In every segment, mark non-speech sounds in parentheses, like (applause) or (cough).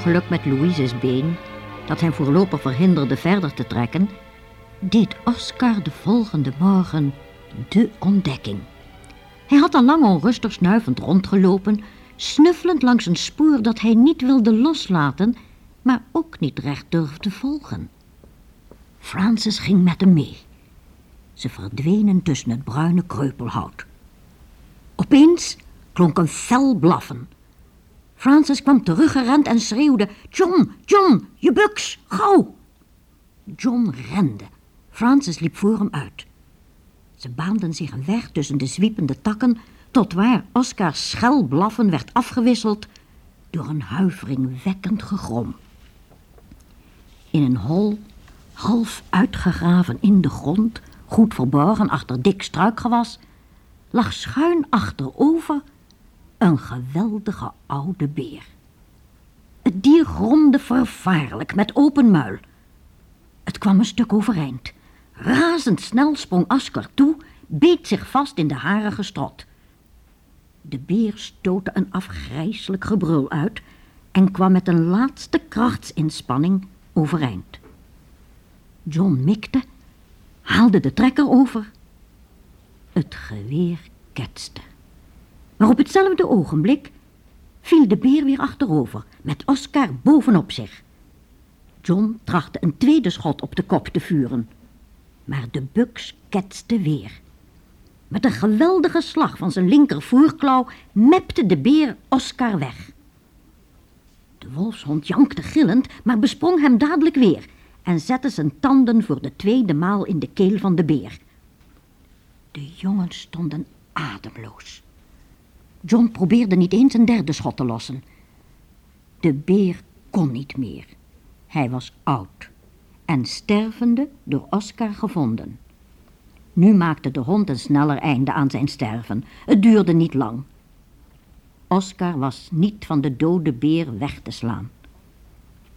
Ongeluk met Louise's been, dat hem voorlopig verhinderde verder te trekken, deed Oscar de volgende morgen de ontdekking. Hij had al lang onrustig snuivend rondgelopen, snuffelend langs een spoor dat hij niet wilde loslaten, maar ook niet recht durfde volgen. Francis ging met hem mee. Ze verdwenen tussen het bruine kreupelhout. Opeens klonk een fel blaffen. Francis kwam teruggerend en schreeuwde: John, John, je buks, gauw! John rende. Francis liep voor hem uit. Ze baanden zich een weg tussen de zwiepende takken, tot waar Oscars schel blaffen werd afgewisseld door een huiveringwekkend gegrom. In een hol, half uitgegraven in de grond, goed verborgen achter dik struikgewas, lag schuin achterover een geweldige oude beer. Het dier gromde vervaarlijk met open muil. Het kwam een stuk overeind. Razendsnel sprong Asker toe, beet zich vast in de harige strot. De beer stootte een afgrijselijk gebrul uit en kwam met een laatste krachtsinspanning overeind. John mikte, haalde de trekker over. Het geweer ketste. Maar op hetzelfde ogenblik viel de beer weer achterover, met Oscar bovenop zich. John trachtte een tweede schot op de kop te vuren, maar de buks ketste weer. Met een geweldige slag van zijn linker voerklauw mepte de beer Oscar weg. De wolfshond jankte gillend, maar besprong hem dadelijk weer en zette zijn tanden voor de tweede maal in de keel van de beer. De jongens stonden ademloos. John probeerde niet eens een derde schot te lossen. De beer kon niet meer. Hij was oud en stervende door Oscar gevonden. Nu maakte de hond een sneller einde aan zijn sterven. Het duurde niet lang. Oscar was niet van de dode beer weg te slaan.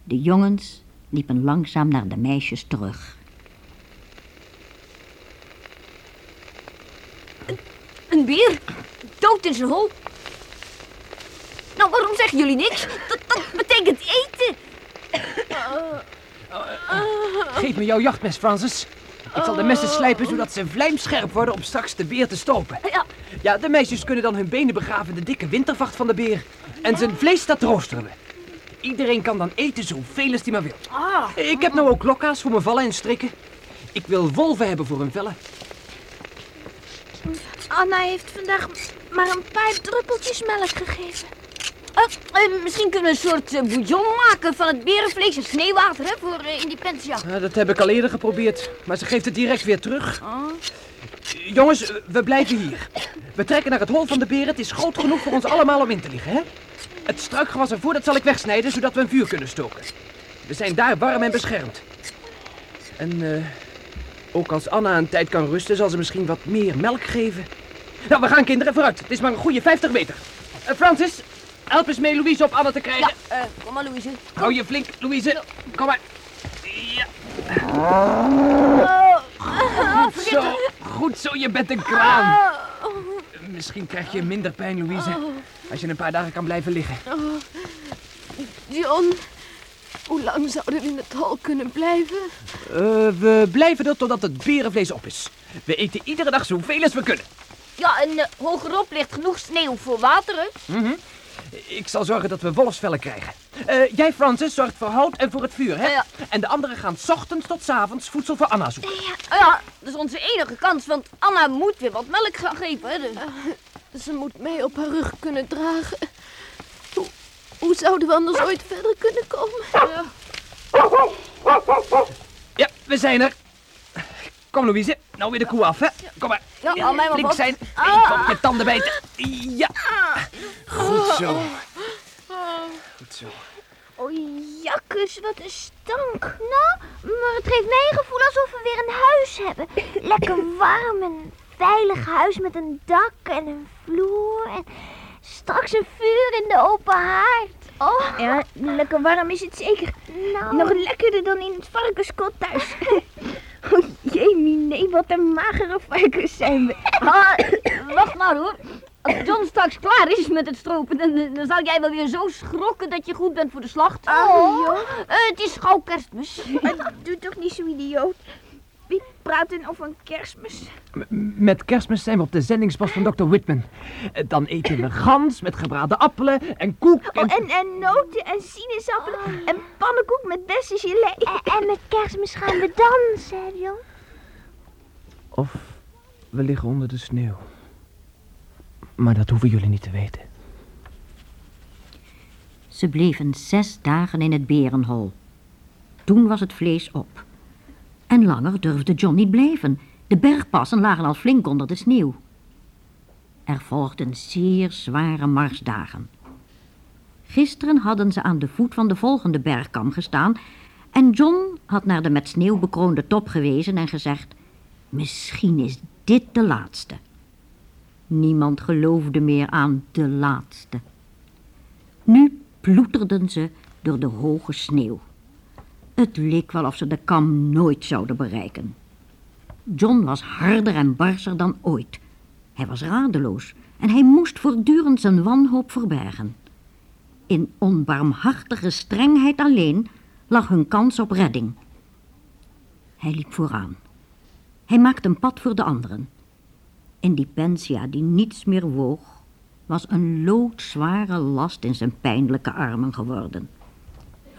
De jongens liepen langzaam naar de meisjes terug. Een beer? Dood in zijn hol? Nou, waarom zeggen jullie niks? Dat, dat betekent eten. Geef me jouw jachtmes, Francis. Ik zal de messen slijpen zodat ze vlijmscherp worden om straks de beer te stopen. Ja. Ja, de meisjes kunnen dan hun benen begraven in de dikke wintervacht van de beer. En zijn vlees dat roosteren we. Iedereen kan dan eten zoveel als hij maar wil. Ah. Ik heb nou ook lokka's voor mijn vallen en strikken. Ik wil wolven hebben voor hun vellen. Anna heeft vandaag maar een paar druppeltjes melk gegeven. Eh, eh, misschien kunnen we een soort eh, bouillon maken van het berenvlees en sneeuwwater hè, voor in die pensia. Ja, dat heb ik al eerder geprobeerd, maar ze geeft het direct weer terug. Jongens, we blijven hier. We trekken naar het hol van de beer. Het is groot genoeg voor ons allemaal om in te liggen, hè? Het struikgewas ervoor, dat zal ik wegsnijden, zodat we een vuur kunnen stoken. We zijn daar warm en beschermd. En ook als Anna een tijd kan rusten, zal ze misschien wat meer melk geven. Nou, we gaan kinderen, vooruit. Het is maar een goede 50 meter. Eh, Francis, help eens mee Louise op Anna te Ja, krijgen. eh, kom maar Louise. Hou je flink, Louise. Kom maar. Ja. Goed zo. Goed zo, je bent een kraan. Misschien krijg je minder pijn, Louise. Als je een paar dagen kan blijven liggen. John, hoe lang zouden we in het hol kunnen blijven? Eh, we blijven er totdat het berenvlees op is. We eten iedere dag zoveel als we kunnen. Ja, en eh, hogerop ligt genoeg sneeuw voor water, hè? Ik zal zorgen dat we wolfsvellen krijgen. Eh, jij, Francis, zorgt voor hout en voor het vuur, hè? Ja. En de anderen gaan 's ochtends tot 's avonds voedsel voor Anna zoeken. Ja, dat is onze enige kans, want Anna moet weer wat melk gaan geven, hè? Dus... Ze moet mij op haar rug kunnen dragen. Hoe, hoe zouden we anders ooit verder kunnen komen? Ja, we zijn er. Kom, Louise. Nou weer de koe af, hè? Kom maar. Ja, hou mij maar Flink zijn. Ah. Op je tanden bijten. Ja. Goed zo. Goed zo. Oh, jakkes, wat een stank. Nou, maar het geeft mij een gevoel alsof we weer een huis hebben. Lekker warm en een veilig huis met een dak en een vloer. En straks een vuur in de open haard. Oh. Ja, lekker warm is het zeker. Nou. Nog lekkerder dan in het varkenskot thuis. (laughs) (laughs) Oh jee, nee, wat een magere varkens zijn we. Ah, wacht maar hoor. Als John straks klaar is met het stropen, dan, dan zal jij wel weer zo schrokken dat je goed bent voor de slacht. Oh. Eh, het is gauw kerstmis. Maar doe toch niet zo idioot. Er over een kerstmis? M- Met kerstmis zijn we op de zendingspost van Dr. Whitman. Dan eten we gans met gebraden appelen en koek en... Oh, en, en noten en sinaasappelen en pannenkoek met bessengelei. En, en met kerstmis gaan we dansen, hè, John? Of we liggen onder de sneeuw. Maar dat hoeven jullie niet te weten. Ze bleven zes dagen in het berenhol. Toen was het vlees op. En langer durfde John niet blijven. De bergpassen lagen al flink onder de sneeuw. Er volgden zeer zware marsdagen. Gisteren hadden ze aan de voet van de volgende bergkam gestaan en John had naar de met sneeuw bekroonde top gewezen en gezegd: Misschien is dit de laatste. Niemand geloofde meer aan de laatste. Nu ploeterden ze door de hoge sneeuw. Het leek wel of ze de kam nooit zouden bereiken. John was harder en barser dan ooit. Hij was radeloos en hij moest voortdurend zijn wanhoop verbergen. In onbarmhartige strengheid alleen lag hun kans op redding. Hij liep vooraan. Hij maakte een pad voor de anderen. Indipensia, die niets meer woog, was een loodzware last in zijn pijnlijke armen geworden.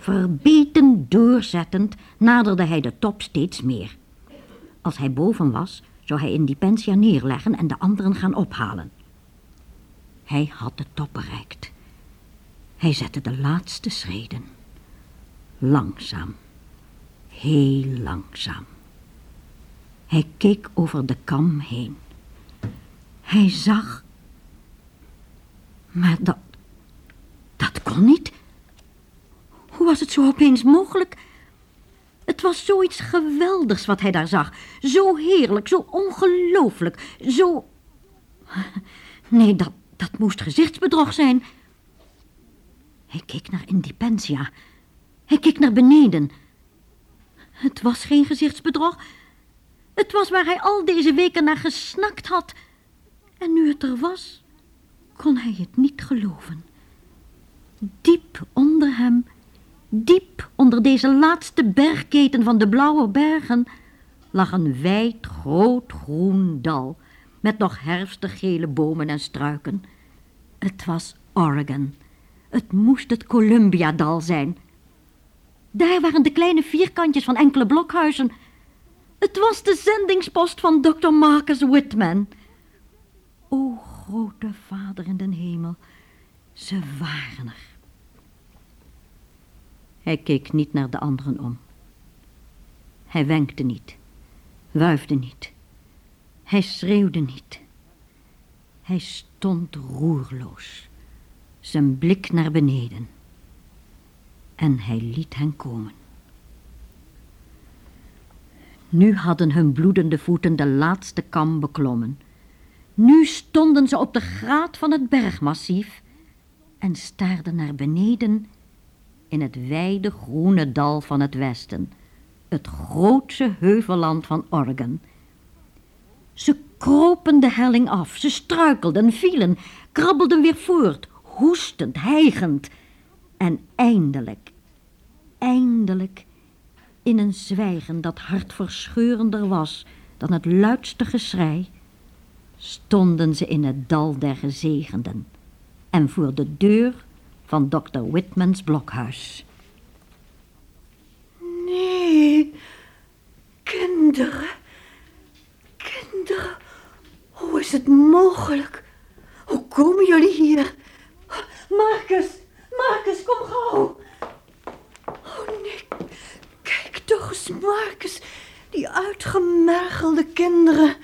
Verbeten doorzettend naderde hij de top steeds meer. Als hij boven was, zou hij Indipensia neerleggen en de anderen gaan ophalen. Hij had de top bereikt. Hij zette de laatste schreden. Langzaam. Heel langzaam. Hij keek over de kam heen. Hij zag... Maar dat... Dat kon niet. Was het zo opeens mogelijk? Het was zoiets geweldigs wat hij daar zag. Zo heerlijk, zo ongelooflijk, zo... Nee, dat, dat moest gezichtsbedrog zijn. Hij keek naar Indipensia. Hij keek naar beneden. Het was geen gezichtsbedrog. Het was waar hij al deze weken naar gesnakt had. En nu het er was, kon hij het niet geloven. Diep onder hem, diep onder deze laatste bergketen van de blauwe bergen, lag een wijd, groot groen dal met nog herfstig gele bomen en struiken. Het was Oregon. Het moest het Columbia-dal zijn. Daar waren de kleine vierkantjes van enkele blokhuizen. Het was de zendingspost van Dr. Marcus Whitman. O grote vader in den hemel, ze waren er. Hij keek niet naar de anderen om. Hij wenkte niet, wuifde niet. Hij schreeuwde niet. Hij stond roerloos, zijn blik naar beneden. En hij liet hen komen. Nu hadden hun bloedende voeten de laatste kam beklommen. Nu stonden ze op de graad van het bergmassief en staarden naar beneden in het wijde groene dal van het westen, het grootse heuvelland van Oregon. Ze kropen de helling af, ze struikelden, vielen, krabbelden weer voort, hoestend, hijgend. En eindelijk, eindelijk, in een zwijgen dat hartverscheurender was dan het luidste geschrei, stonden ze in het dal der gezegenden en voor de deur van dokter Whitmans blokhuis. Nee, kinderen, kinderen, hoe is het mogelijk? Hoe komen jullie hier? Marcus, Marcus, kom gauw. Oh nee, kijk toch eens, Marcus, die uitgemergelde kinderen.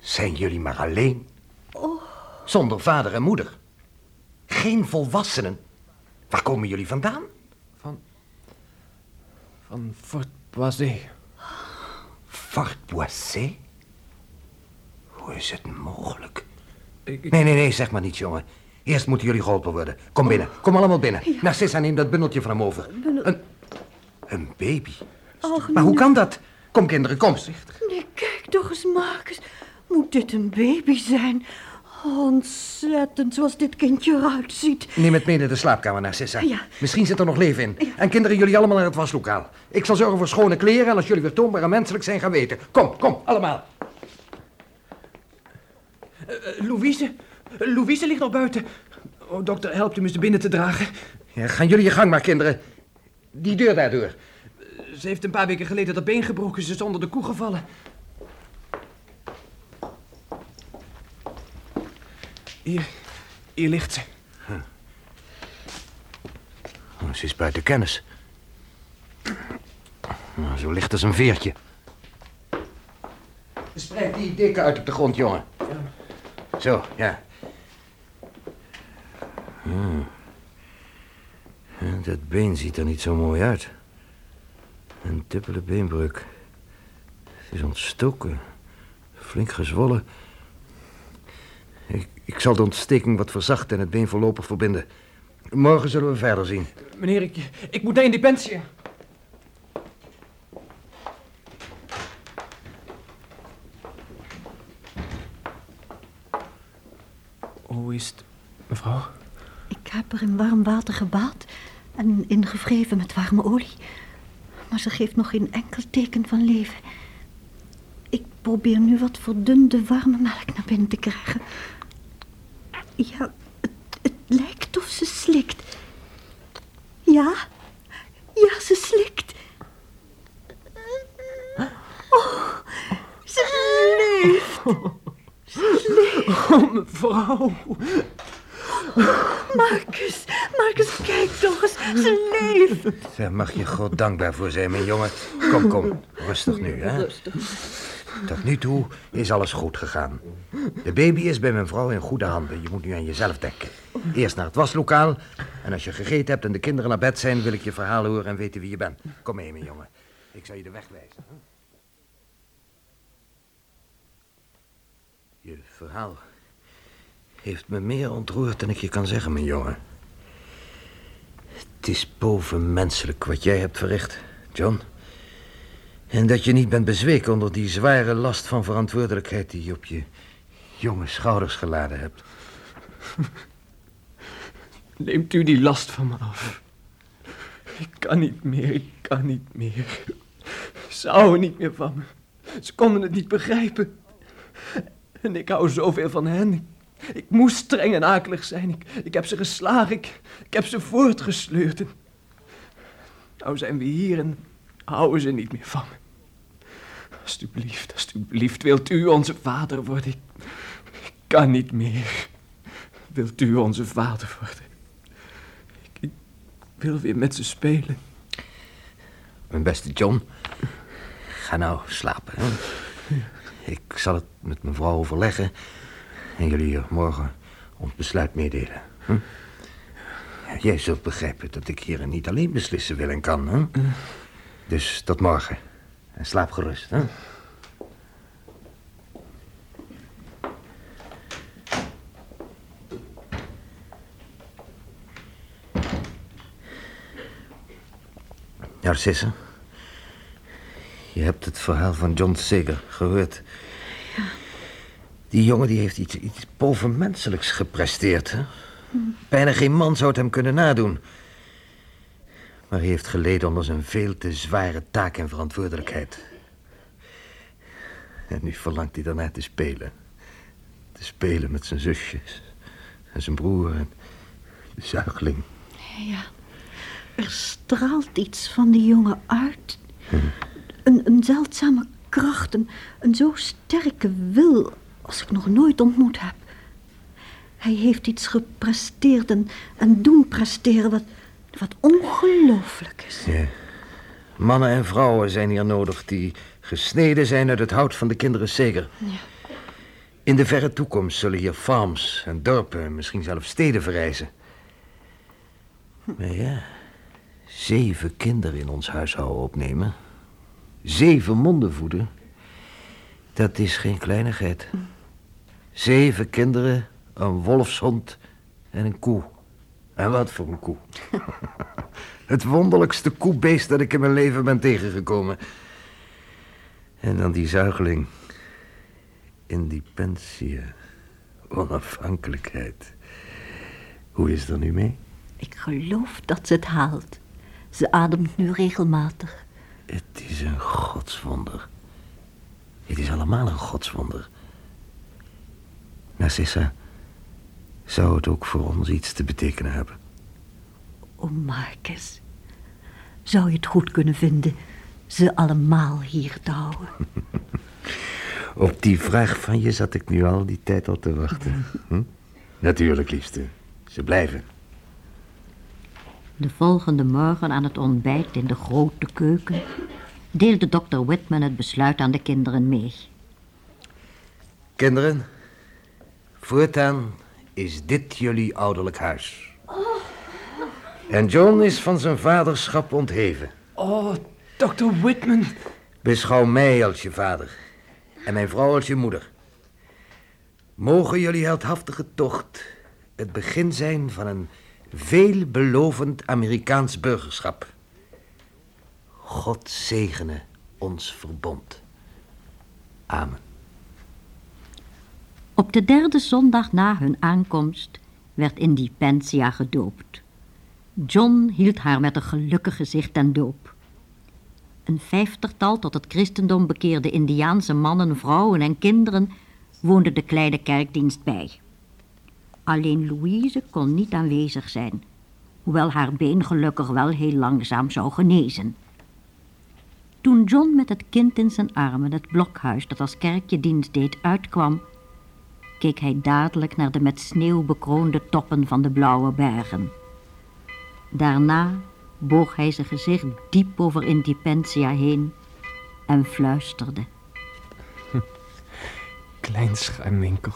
Zijn jullie maar alleen? Oh. Zonder vader en moeder. Geen volwassenen. Waar komen jullie vandaan? Van Fort Boisé. Fort Boissé? Hoe is het mogelijk? Ik, ik- Nee, nee, nee, zeg maar niet, jongen. Eerst moeten jullie geholpen worden. Kom binnen, kom allemaal binnen. Narcissa, neem dat bundeltje van hem over. Een, een baby? Och, Maar hoe kan dat? Kom, kinderen, kom. Nee, kijk toch eens, Marcus. Moet dit een baby zijn? Ontzettend zoals dit kindje eruit ziet. Neem het mee naar de slaapkamer, Narcissa. Ja. Misschien zit er nog leven in. En kinderen, jullie allemaal naar het waslokaal. Ik zal zorgen voor schone kleren en als jullie weer toonbaar en menselijk zijn, gaan weten. Kom, kom, allemaal. Eh, Louise? Eh, Louise ligt nog buiten. Oh, dokter, helpt u me ze binnen te dragen. Ja, gaan jullie je gang maar, kinderen. Die deur daardoor. Ze heeft een paar weken geleden dat been gebroken. Ze is onder de koe gevallen. Hier, hier ligt ze. Oh, ze is buiten kennis. Nou, zo licht als een veertje. Spreid die dikke uit op de grond, jongen. Zo, ja. Hmm. En Dat been ziet er niet zo mooi uit. Een dubbele beenbreuk. Het is ontstoken. Flink gezwollen. Ik, zal de ontsteking wat verzachten en het been voorlopig verbinden. Morgen zullen we verder zien. Meneer, ik, ik moet naar Independentia. Hoe is het, mevrouw? Ik heb er in warm water gebaad en ingevreven met warme olie. Maar ze geeft nog geen enkel teken van leven. Ik probeer nu wat verdunde warme melk naar binnen te krijgen. Ja, het, het lijkt of ze slikt. Ja, ja, ze slikt. Oh, ze leeft. Oh, mevrouw. Marcus, Marcus, kijk toch eens. Ze leeft. Daar mag je God dankbaar voor zijn, mijn jongen. Kom, kom. Rustig nu, hè. Tot nu toe is alles goed gegaan. De baby is bij mijn vrouw in goede handen. Je moet nu aan jezelf denken. Eerst naar het waslokaal. En als je gegeten hebt en de kinderen naar bed zijn... wil ik je verhaal horen en weten wie je bent. Kom mee, mijn jongen. Ik zal je de weg wijzen. Je verhaal heeft me meer ontroerd dan ik je kan zeggen, mijn jongen. Het is bovenmenselijk wat jij hebt verricht, John. En dat je niet bent bezweken onder die zware last van verantwoordelijkheid die je op je jonge schouders geladen hebt. (laughs) Neemt u die last van me af. Ik kan niet meer, ik kan niet meer. Ze houden niet meer van me. Ze konden het niet begrijpen. En ik hou zoveel van hen. Ik, moest streng en akelig zijn. Ik, ik heb ze geslagen. Ik, ik heb ze voortgesleurd. Nou zijn we hier en houden ze niet meer van me. Alsjeblieft, alsjeblieft, wilt u onze vader worden? Ik, kan niet meer. Wilt u onze vader worden? Ik, wil weer met ze spelen. Mijn beste John, ga nou slapen. Ik zal het met mijn vrouw overleggen en jullie morgen ons besluit meedelen. Hm? Jij zult begrijpen dat ik hier niet alleen beslissen wil en kan. Hè? Dus tot morgen. En slaap gerust. Hè? Narcisse, je hebt het verhaal van John Sager gehoord. Die jongen die heeft iets, iets bovenmenselijks gepresteerd. Hè? Bijna geen man zou het hem kunnen nadoen. Maar hij heeft geleden onder zijn veel te zware taak en verantwoordelijkheid. En nu verlangt hij daarna te spelen. Te spelen met zijn zusjes. En zijn broer en de zuigeling. Ja, er straalt iets van die jongen uit. Een, een zeldzame kracht, een, een zo sterke wil als ik nog nooit ontmoet heb. Hij heeft iets gepresteerd en, en doen presteren wat, wat ongelooflijk is. Ja. Mannen en vrouwen zijn hier nodig die gesneden zijn uit het hout van de kinderen Seger. Ja. In de verre toekomst zullen hier farms en dorpen en misschien zelfs steden verrijzen. Maar ja, zeven kinderen in ons huishouden opnemen. Zeven monden voeden. Dat is geen kleinigheid. Zeven kinderen, een wolfshond en een koe. En wat voor een koe. (laughs) Het wonderlijkste koebeest dat ik in mijn leven ben tegengekomen. En dan die zuigeling. Independentie. Onafhankelijkheid. Hoe is het er nu mee? Ik geloof dat ze het haalt. Ze ademt nu regelmatig. Het is een godswonder. Het is allemaal een godswonder. Narcissa, zou het ook voor ons iets te betekenen hebben? O, Marcus. Zou je het goed kunnen vinden ze allemaal hier te houden? (laughs) Op die vraag van je zat ik nu al die tijd al te wachten. Hm? Natuurlijk, liefste. Ze blijven. De volgende morgen aan het ontbijt in de grote keuken deelde dokter Whitman het besluit aan de kinderen mee. Kinderen, voortaan is dit jullie ouderlijk huis. En John is van zijn vaderschap ontheven. Oh, dokter Whitman. Beschouw mij als je vader en mijn vrouw als je moeder. Mogen jullie heldhaftige tocht het begin zijn van een veelbelovend Amerikaans burgerschap. God zegene ons verbond. Op de derde zondag na hun aankomst werd Independentia gedoopt. John hield haar met een gelukkig gezicht ten doop. Een vijftigtal tot het christendom bekeerde Indiaanse mannen, vrouwen en kinderen woonden de kleine kerkdienst bij. Alleen Louise kon niet aanwezig zijn, hoewel haar been gelukkig wel heel langzaam zou genezen. Toen John met het kind in zijn armen het blokhuis dat als kerkje dienst deed uitkwam, keek hij dadelijk naar de met sneeuw bekroonde toppen van de blauwe bergen. Daarna boog hij zijn gezicht diep over Independentia heen en fluisterde. (laughs) Klein schuimwinkel.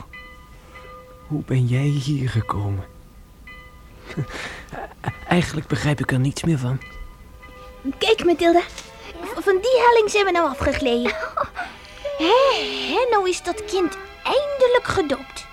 Hoe ben jij hier gekomen? (laughs) Eigenlijk begrijp ik er niets meer van. Kijk, Mathilda. Van die helling zijn we nou afgegleden. (laughs) Hé, hè, nou is dat kind eindelijk gedoopt.